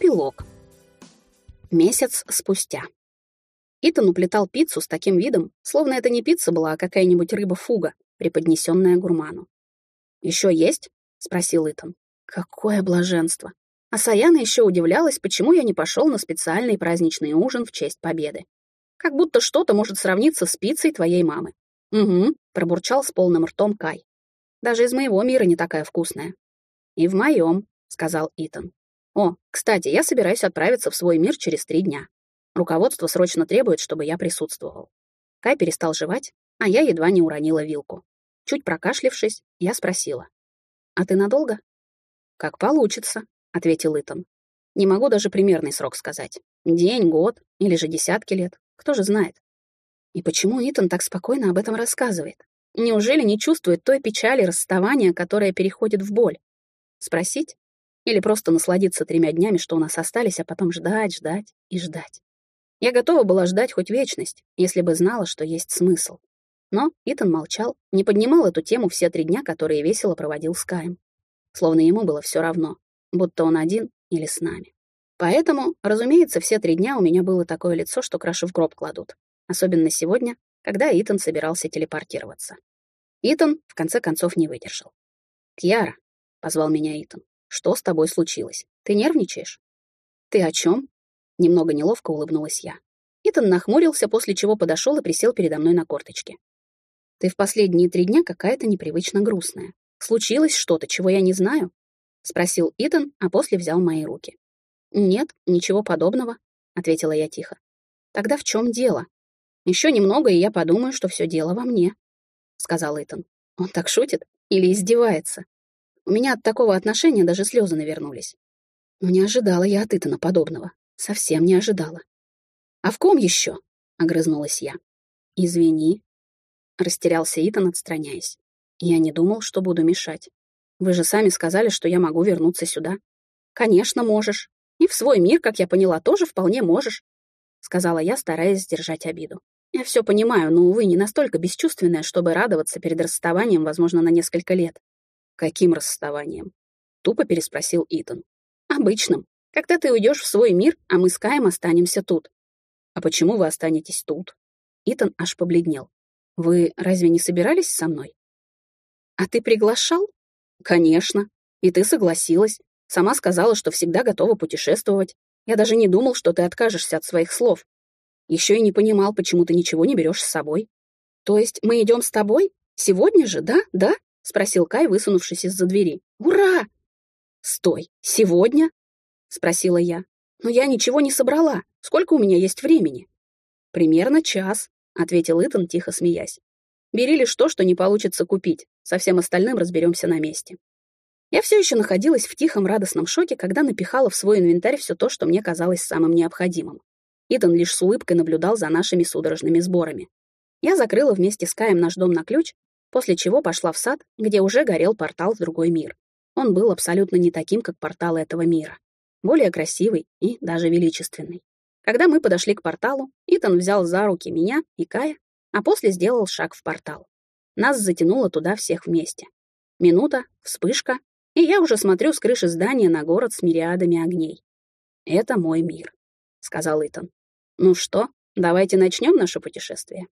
Эпилог. Месяц спустя. Итан уплетал пиццу с таким видом, словно это не пицца была, а какая-нибудь рыба-фуга, преподнесенная гурману. «Еще есть?» — спросил Итан. Какое блаженство! А Саяна еще удивлялась, почему я не пошел на специальный праздничный ужин в честь победы. Как будто что-то может сравниться с пиццей твоей мамы. «Угу», — пробурчал с полным ртом Кай. «Даже из моего мира не такая вкусная». «И в моем», — сказал Итан. «О, кстати, я собираюсь отправиться в свой мир через три дня. Руководство срочно требует, чтобы я присутствовал». Кай перестал жевать, а я едва не уронила вилку. Чуть прокашлившись, я спросила. «А ты надолго?» «Как получится», — ответил Итан. «Не могу даже примерный срок сказать. День, год или же десятки лет. Кто же знает?» И почему Итан так спокойно об этом рассказывает? Неужели не чувствует той печали расставания, которая переходит в боль? Спросить? Или просто насладиться тремя днями, что у нас остались, а потом ждать, ждать и ждать? Я готова была ждать хоть вечность, если бы знала, что есть смысл. Но Итан молчал, не поднимал эту тему все три дня, которые весело проводил с Каем. Словно ему было все равно, будто он один или с нами. Поэтому, разумеется, все три дня у меня было такое лицо, что краши в гроб кладут. Особенно сегодня, когда Итан собирался телепортироваться. Итан, в конце концов, не выдержал. «Кьяра», — позвал меня Итан, — «что с тобой случилось? Ты нервничаешь?» «Ты о чем?» Немного неловко улыбнулась я. Итан нахмурился, после чего подошел и присел передо мной на корточке. «Ты в последние три дня какая-то непривычно грустная. Случилось что-то, чего я не знаю?» — спросил Итан, а после взял мои руки. «Нет, ничего подобного», — ответила я тихо. «Тогда в чем дело?» Еще немного, и я подумаю, что все дело во мне», — сказал Итан. Он так шутит или издевается? У меня от такого отношения даже слезы навернулись. Но не ожидала я от Итана подобного. Совсем не ожидала. «А в ком еще?» — огрызнулась я. «Извини», — растерялся Итан, отстраняясь. «Я не думал, что буду мешать. Вы же сами сказали, что я могу вернуться сюда». «Конечно, можешь. И в свой мир, как я поняла, тоже вполне можешь», — сказала я, стараясь сдержать обиду. Я все понимаю, но, увы, не настолько бесчувственная, чтобы радоваться перед расставанием, возможно, на несколько лет. Каким расставанием? Тупо переспросил Итан. Обычным. Когда ты уйдешь в свой мир, а мы с Каем останемся тут. А почему вы останетесь тут? Итан аж побледнел. Вы разве не собирались со мной? А ты приглашал? Конечно. И ты согласилась. Сама сказала, что всегда готова путешествовать. Я даже не думал, что ты откажешься от своих слов. Еще и не понимал, почему ты ничего не берешь с собой. То есть мы идем с тобой? Сегодня же, да? Да? Спросил Кай, высунувшись из-за двери. Ура! Стой, сегодня? Спросила я. Но я ничего не собрала. Сколько у меня есть времени? Примерно час, ответил Итан, тихо смеясь. Бери лишь то, что не получится купить. Со всем остальным разберемся на месте. Я все еще находилась в тихом радостном шоке, когда напихала в свой инвентарь все то, что мне казалось самым необходимым. Итан лишь с улыбкой наблюдал за нашими судорожными сборами. Я закрыла вместе с Каем наш дом на ключ, после чего пошла в сад, где уже горел портал в другой мир. Он был абсолютно не таким, как порталы этого мира. Более красивый и даже величественный. Когда мы подошли к порталу, Итан взял за руки меня и Кая, а после сделал шаг в портал. Нас затянуло туда всех вместе. Минута, вспышка, и я уже смотрю с крыши здания на город с мириадами огней. «Это мой мир», — сказал Итан. Ну что, давайте начнем наше путешествие.